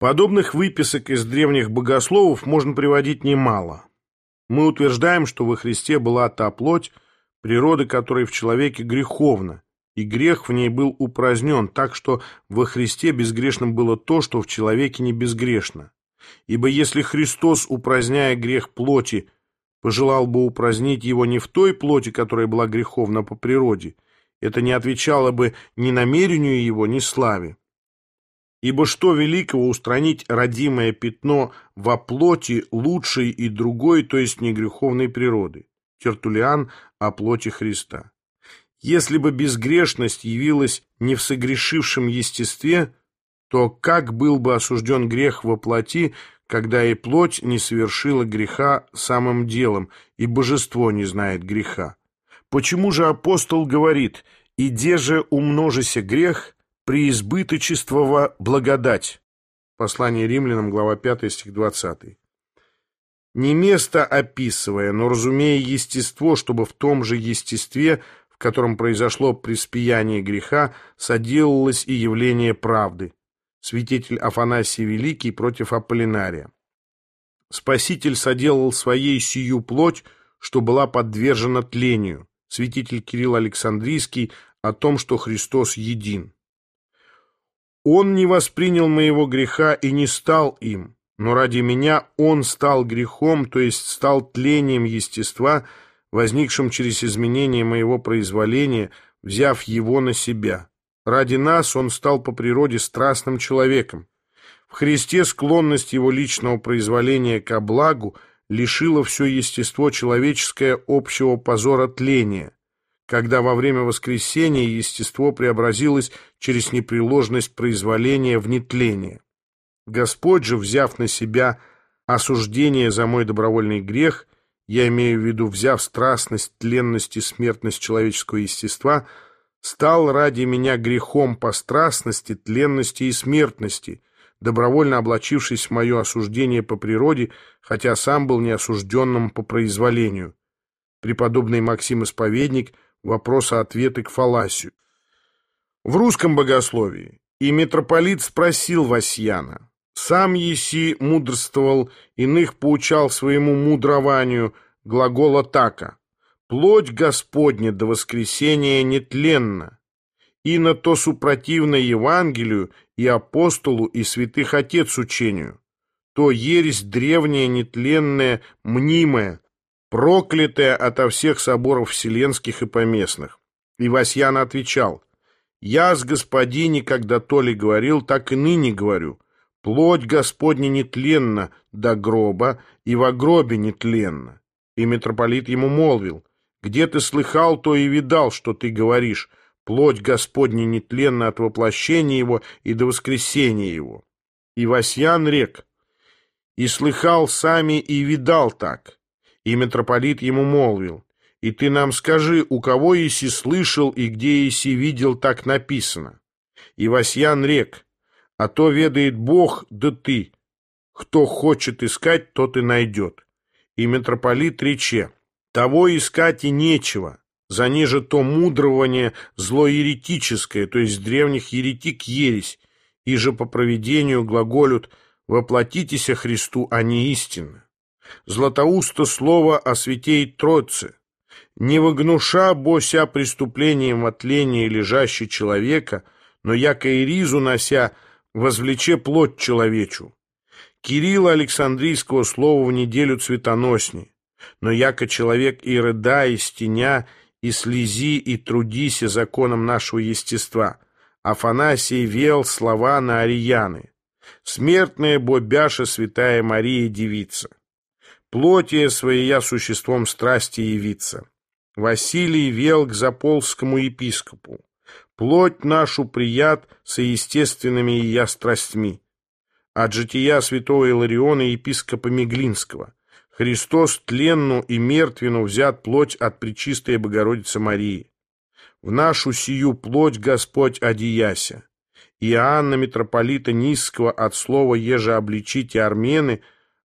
Подобных выписок из древних богословов можно приводить немало. Мы утверждаем, что во Христе была та плоть, природа которой в человеке греховна, и грех в ней был упразднен, так что во Христе безгрешным было то, что в человеке не безгрешно. Ибо если Христос, упраздняя грех плоти, пожелал бы упразднить его не в той плоти, которая была греховна по природе, это не отвечало бы ни намерению его, ни славе. Ибо что великого устранить родимое пятно во плоти лучшей и другой, то есть негреховной природы? Тертулиан о плоти Христа. Если бы безгрешность явилась не в согрешившем естестве, то как был бы осужден грех во плоти, когда и плоть не совершила греха самым делом, и божество не знает греха? Почему же апостол говорит «Иде же умножися грех, преизбыточествова благодать. Послание римлянам, глава 5, стих 20. Не место описывая, но разумея естество, чтобы в том же естестве, в котором произошло приспияние греха, соделалось и явление правды. Святитель Афанасий Великий против Аполлинария. Спаситель соделал своей сию плоть, что была подвержена тлению. Святитель Кирилл Александрийский о том, что Христос един. Он не воспринял моего греха и не стал им, но ради меня он стал грехом, то есть стал тлением естества, возникшим через изменение моего произволения, взяв его на себя. Ради нас он стал по природе страстным человеком. В Христе склонность его личного произволения ко благу лишила все естество человеческое общего позора тления когда во время воскресения естество преобразилось через непреложность произволения в нетление. Господь же, взяв на себя осуждение за мой добровольный грех, я имею в виду, взяв страстность, тленность и смертность человеческого естества, стал ради меня грехом по страстности, тленности и смертности, добровольно облачившись в мое осуждение по природе, хотя сам был неосужденным по произволению. Преподобный Максим Исповедник – вопроса-ответы к фаласию. В русском богословии и митрополит спросил Васьяна, «Сам еси мудрствовал, иных поучал своему мудрованию глагола така, плоть Господня до воскресения нетленна, и на то супротивно Евангелию и апостолу и святых отец учению, то ересь древняя, нетленная, мнимая, проклятая ото всех соборов вселенских и поместных. И Васьян отвечал, «Я с господине, когда то ли говорил, так и ныне говорю. Плоть Господня нетленна до гроба, и во гробе нетленна». И митрополит ему молвил, «Где ты слыхал, то и видал, что ты говоришь. Плоть Господня нетленна от воплощения его и до воскресения его». И Васьян рек, «И слыхал сами, и видал так». И митрополит ему молвил, «И ты нам скажи, у кого еси слышал и где еси видел так написано?» И Васьян рек, «А то ведает Бог, да ты. Кто хочет искать, тот и найдет». И митрополит рече, «Того искать и нечего, за ниже то мудрование злоеретическое, то есть древних еретик ересь, и же по проведению глаголют «воплотитеся Христу, а не истинно». Златоуста слово о святей Троице. Не выгнуша бося преступлением от ления лежащий человека, но яко и ризу нося, возвлече плоть человечу. Кирилла Александрийского слова в неделю цветоносней, но яко человек и рыда, и стеня, и слези, и трудися законом нашего естества. Афанасий вел слова на Арияны. Смертная бобяша святая Мария Девица плоти своей существом страсти явиться. Василий вел к заполскому епископу. Плоть нашу прият со естественными ее страстьми. От жития святого Илариона епископа Меглинского. Христос тленну и мертвину взят плоть от Пречистой Богородицы Марии. В нашу сию плоть Господь одеяся. Иоанна митрополита Низского от слова «еже обличите армены»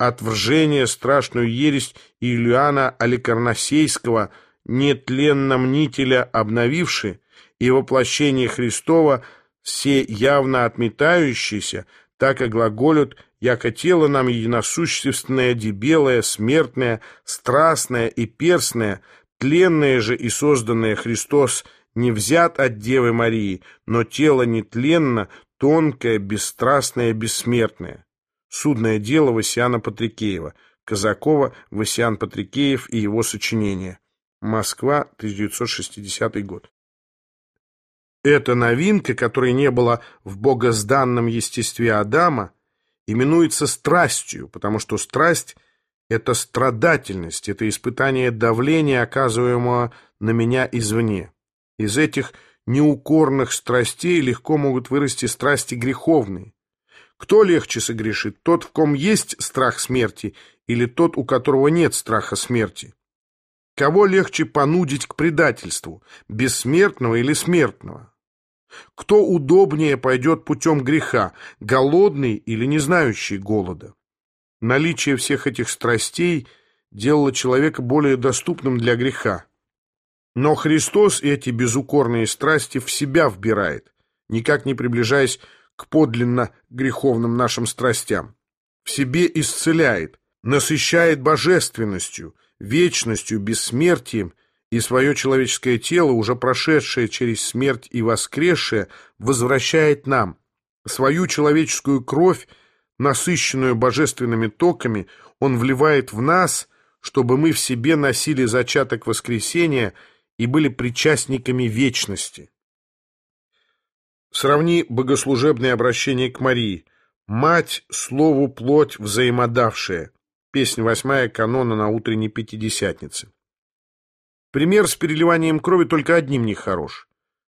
отвержение страшную ересь Ильяна Аликарнасейского, нетленно-мнителя обновивши, и воплощение Христова, все явно отметающиеся, так и глаголют, яко тело нам единосущественное, дебелое, смертное, страстное и перстное, тленное же и созданное Христос не взят от Девы Марии, но тело нетленно, тонкое, бесстрастное, бессмертное. Судное дело Васиана Патрикеева, Казакова, Васиан Патрикеев и его сочинения. Москва, 1960 год. Эта новинка, которой не было в богозданном естестве Адама, именуется страстью, потому что страсть — это страдательность, это испытание давления, оказываемого на меня извне. Из этих неукорных страстей легко могут вырасти страсти греховные. Кто легче согрешит, тот, в ком есть страх смерти, или тот, у которого нет страха смерти? Кого легче понудить к предательству, бессмертного или смертного? Кто удобнее пойдет путем греха, голодный или не знающий голода? Наличие всех этих страстей делало человека более доступным для греха. Но Христос эти безукорные страсти в себя вбирает, никак не приближаясь к подлинно греховным нашим страстям. В себе исцеляет, насыщает божественностью, вечностью, бессмертием и свое человеческое тело, уже прошедшее через смерть и воскресшее, возвращает нам. Свою человеческую кровь, насыщенную божественными токами, он вливает в нас, чтобы мы в себе носили зачаток воскресения и были причастниками вечности. Сравни богослужебное обращение к Марии. «Мать, слову плоть взаимодавшая». Песня восьмая канона на утренней Пятидесятнице. Пример с переливанием крови только одним не хорош.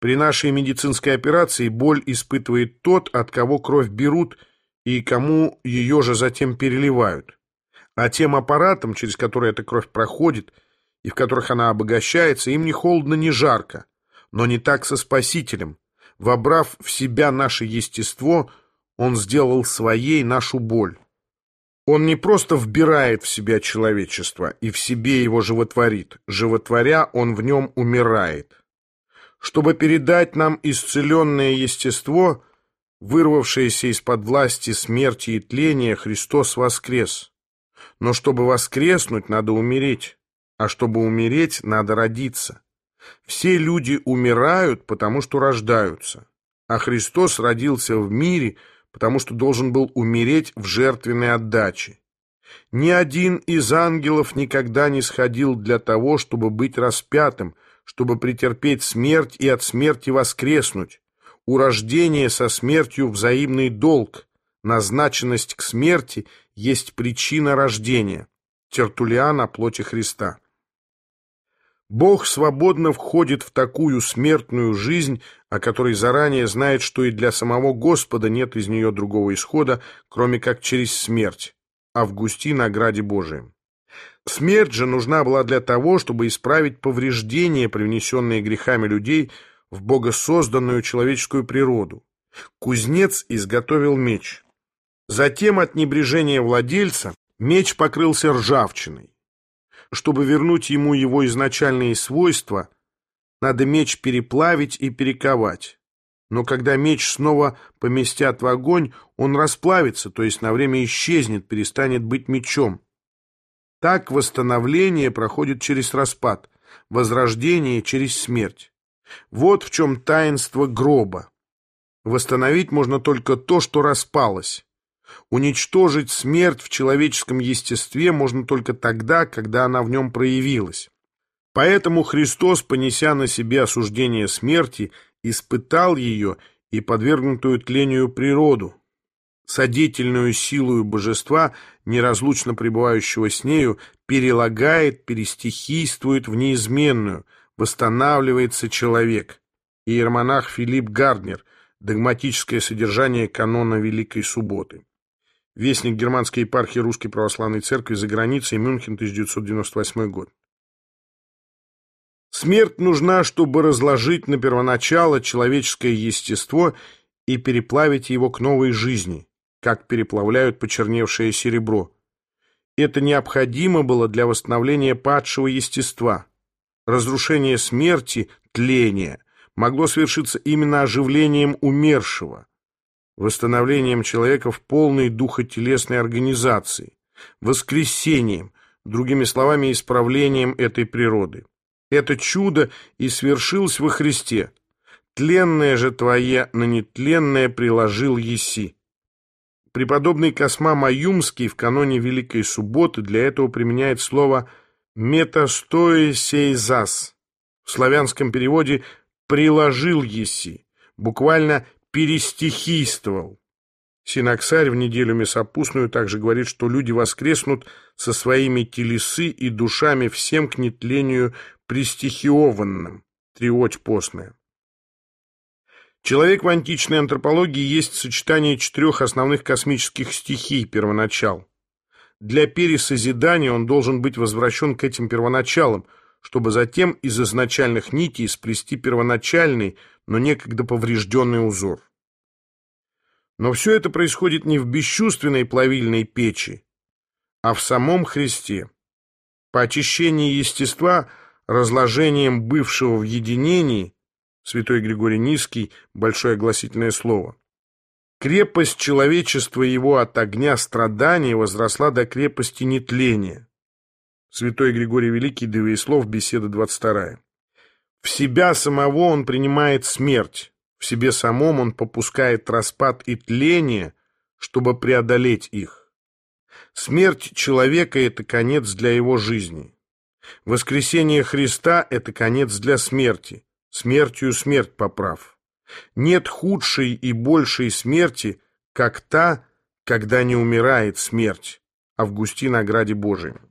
При нашей медицинской операции боль испытывает тот, от кого кровь берут и кому ее же затем переливают. А тем аппаратам, через которые эта кровь проходит и в которых она обогащается, им ни холодно, ни жарко. Но не так со Спасителем. Вобрав в себя наше естество, он сделал своей нашу боль. Он не просто вбирает в себя человечество и в себе его животворит, животворя он в нем умирает. Чтобы передать нам исцеленное естество, вырвавшееся из-под власти смерти и тления, Христос воскрес. Но чтобы воскреснуть, надо умереть, а чтобы умереть, надо родиться. Все люди умирают, потому что рождаются, а Христос родился в мире – потому что должен был умереть в жертвенной отдаче. Ни один из ангелов никогда не сходил для того, чтобы быть распятым, чтобы претерпеть смерть и от смерти воскреснуть. У рождения со смертью взаимный долг. Назначенность к смерти есть причина рождения. Тертулиан о плоти Христа. Бог свободно входит в такую смертную жизнь, о которой заранее знает, что и для самого Господа нет из нее другого исхода, кроме как через смерть. Августин о граде Божием. Смерть же нужна была для того, чтобы исправить повреждения, привнесенные грехами людей в богосозданную человеческую природу. Кузнец изготовил меч. Затем от небрежения владельца меч покрылся ржавчиной. Чтобы вернуть ему его изначальные свойства, надо меч переплавить и перековать. Но когда меч снова поместят в огонь, он расплавится, то есть на время исчезнет, перестанет быть мечом. Так восстановление проходит через распад, возрождение через смерть. Вот в чем таинство гроба. Восстановить можно только то, что распалось. Уничтожить смерть в человеческом естестве можно только тогда, когда она в нем проявилась. Поэтому Христос, понеся на себе осуждение смерти, испытал ее и подвергнутую тлению природу, содительную силою божества, неразлучно пребывающего с нею, перелагает, перестихийствует в неизменную, восстанавливается человек. Иеромонах Филипп Гарднер. Догматическое содержание канона Великой Субботы. Вестник германской епархии Русской Православной Церкви за границей, Мюнхен, 1998 год. Смерть нужна, чтобы разложить на первоначало человеческое естество и переплавить его к новой жизни, как переплавляют почерневшее серебро. Это необходимо было для восстановления падшего естества. Разрушение смерти, тления, могло совершиться именно оживлением умершего. Восстановлением человека в полной духотелесной организации, воскресением, другими словами, исправлением этой природы. Это чудо и свершилось во Христе. Тленное же твое на нетленное приложил еси. Преподобный Косма Маюмский в каноне Великой Субботы для этого применяет слово «метастоесейзас». В славянском переводе «приложил еси», буквально «перестихийствовал». Синаксарь в неделю мясопустную также говорит, что люди воскреснут со своими телесы и душами всем к нетлению пристихиованным, триоть постная. Человек в античной антропологии есть сочетание четырех основных космических стихий первоначал. Для пересозидания он должен быть возвращен к этим первоначалам, чтобы затем из изначальных нитей сплести первоначальный, но некогда поврежденный узор. Но все это происходит не в бесчувственной плавильной печи, а в самом Христе. По очищении естества, разложением бывшего в единении, святой Григорий Низкий, большое огласительное слово, крепость человечества его от огня страдания возросла до крепости нетления. Святой Григорий Великий, Девеислов, беседа 22. В себя самого он принимает смерть, в себе самом он попускает распад и тление, чтобы преодолеть их. Смерть человека – это конец для его жизни. Воскресение Христа – это конец для смерти. Смертью смерть поправ. Нет худшей и большей смерти, как та, когда не умирает смерть. Августин о граде Божием.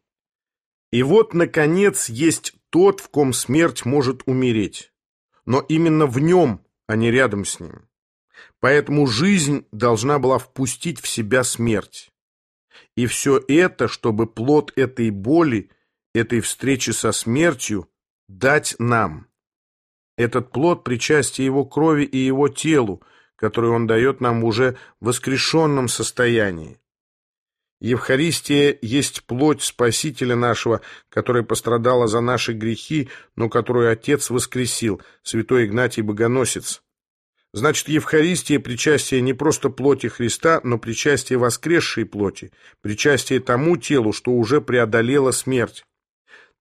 И вот, наконец, есть тот, в ком смерть может умереть. Но именно в нем а не рядом с ним. Поэтому жизнь должна была впустить в себя смерть. И все это, чтобы плод этой боли, этой встречи со смертью, дать нам. Этот плод причастия его крови и его телу, который он дает нам уже в воскрешенном состоянии. Евхаристия есть плоть Спасителя нашего, которая пострадала за наши грехи, но которую Отец воскресил, святой Игнатий Богоносец. Значит, Евхаристия – причастие не просто плоти Христа, но причастие воскресшей плоти, причастие тому телу, что уже преодолело смерть.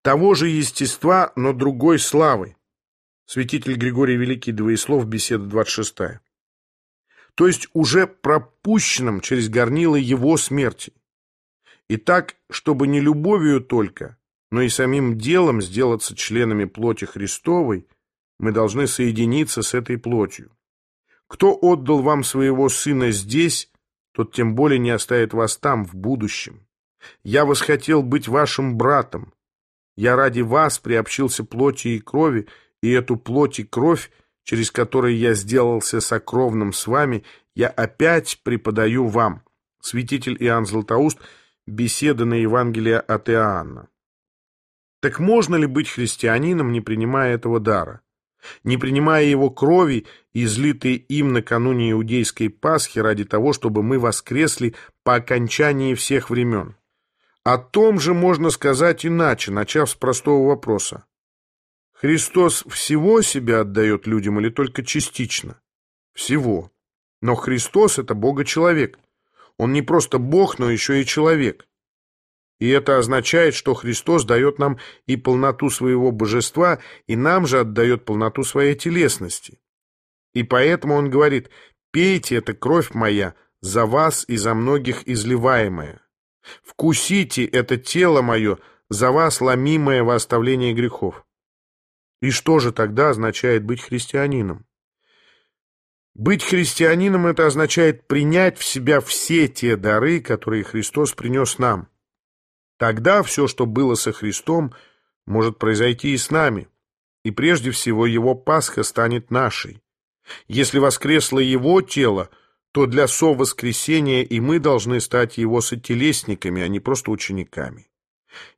Того же естества, но другой славы. Святитель Григорий Великий Двоеслов, беседа 26. То есть уже пропущенным через горнило его смерти. И так, чтобы не любовью только, но и самим делом сделаться членами плоти Христовой, мы должны соединиться с этой плотью. Кто отдал вам своего сына здесь, тот тем более не оставит вас там, в будущем. Я восхотел быть вашим братом. Я ради вас приобщился плоти и крови, и эту плоть и кровь, через которую я сделался сокровным с вами, я опять преподаю вам. Святитель Иоанн Златоуст – Беседа на Евангелие от Иоанна. Так можно ли быть христианином, не принимая этого дара? Не принимая его крови, излитой им накануне иудейской Пасхи ради того, чтобы мы воскресли по окончании всех времен? О том же можно сказать иначе, начав с простого вопроса. Христос всего себя отдает людям или только частично? Всего. Но Христос – это Бога-человек. Он не просто Бог, но еще и человек. И это означает, что Христос дает нам и полноту своего божества, и нам же отдает полноту своей телесности. И поэтому он говорит, «Пейте, это кровь моя, за вас и за многих изливаемая. Вкусите это тело мое, за вас ломимое во оставление грехов». И что же тогда означает быть христианином? Быть христианином – это означает принять в себя все те дары, которые Христос принес нам. Тогда все, что было со Христом, может произойти и с нами, и прежде всего Его Пасха станет нашей. Если воскресло Его тело, то для совоскресения и мы должны стать Его сотелесниками, а не просто учениками.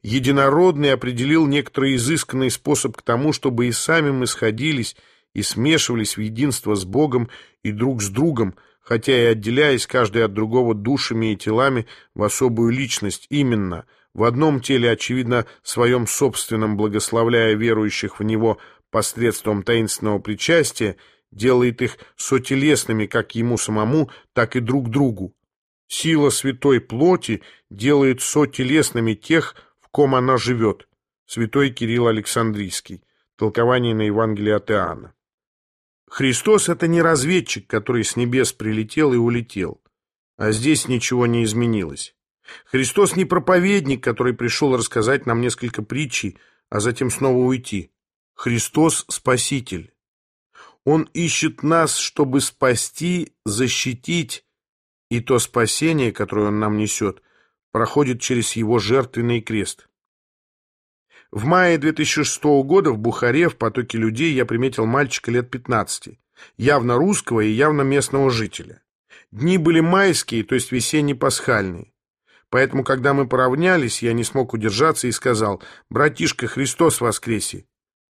Единородный определил некоторый изысканный способ к тому, чтобы и сами мы сходились – и смешивались в единство с Богом и друг с другом, хотя и отделяясь каждый от другого душами и телами в особую личность, именно в одном теле, очевидно, своем собственном, благословляя верующих в него посредством таинственного причастия, делает их сотелесными как ему самому, так и друг другу. Сила святой плоти делает сотелесными тех, в ком она живет. Святой Кирилл Александрийский. Толкование на Евангелие от Иоанна. Христос — это не разведчик, который с небес прилетел и улетел. А здесь ничего не изменилось. Христос не проповедник, который пришел рассказать нам несколько притчей, а затем снова уйти. Христос — Спаситель. Он ищет нас, чтобы спасти, защитить, и то спасение, которое Он нам несет, проходит через Его жертвенный крест. В мае 2006 года в Бухаре в потоке людей я приметил мальчика лет 15, явно русского и явно местного жителя. Дни были майские, то есть весенне-пасхальные. Поэтому, когда мы поравнялись, я не смог удержаться и сказал «Братишка, Христос воскресе!»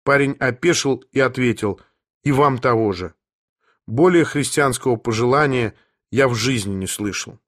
Парень опешил и ответил «И вам того же». Более христианского пожелания я в жизни не слышал.